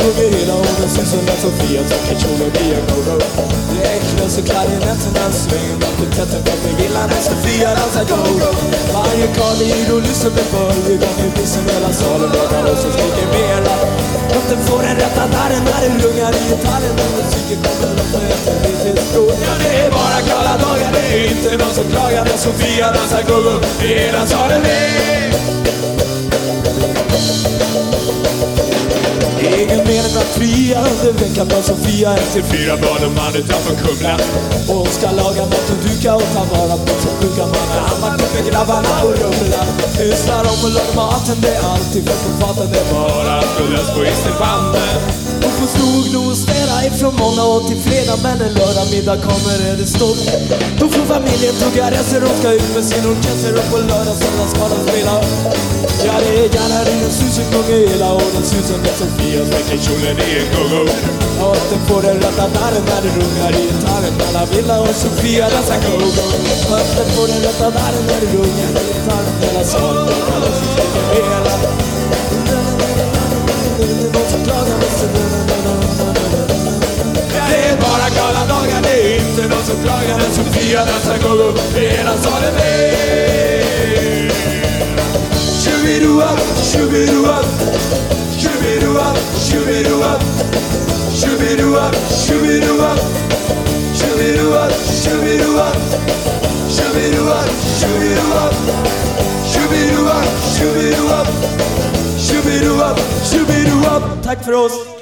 sjunger hela orden som att Sofia tar kjol och blir go-go Det är äcklas och klarinetterna svänger Baktetetten för mig gillar när Sofia dansar go-go Varje karl och lyssnar med varje gång i bussen hela salen Rödar och så skriker mera. Låten får en rätta darren när det rungar i gitarren. Och musiken kommer låta efter lite skor Ja, det är bara glada dagar, det är inte någon som klagar När Sofia dansar go-go i hela salen En vecka veckan på Sofia Efter fyra barn och man utanför Kumla. Och hon ska laga mat och duka och ta vara på sin sjuka man När han var med grabbarna och rumla Pysslar om och lagar maten, det är alltid fett på faten Det är bara fullas på isterbanden Hon får sno och städa ifrån måndag och till fredag Men en lördag middag kommer är det stort. Då får familjen tugga resor och ska ut med sin orkester Och på lördag söndag ska de spela. Ja det är gallerian susen gånger hela året Susen med Sofia spräcker kjolen i en go-go Och den får den rätta darren när det rungar i gitarren. Mellan Villa och Sofia dansar go-go Och den får den rätta darren när det rungar i gitarren. Hela salen och som skriker hela Någon som klagar det är bara glada dagar, det är inte någon som klagar. När Sofia dansar go-go hela salen med. shoo up, shoo up, shoo up, shoo up, shoo up, shoo up, shoo up, shoo up, shoo up, shoo up, shoo up, shoo up, shoo up. Takk for oss.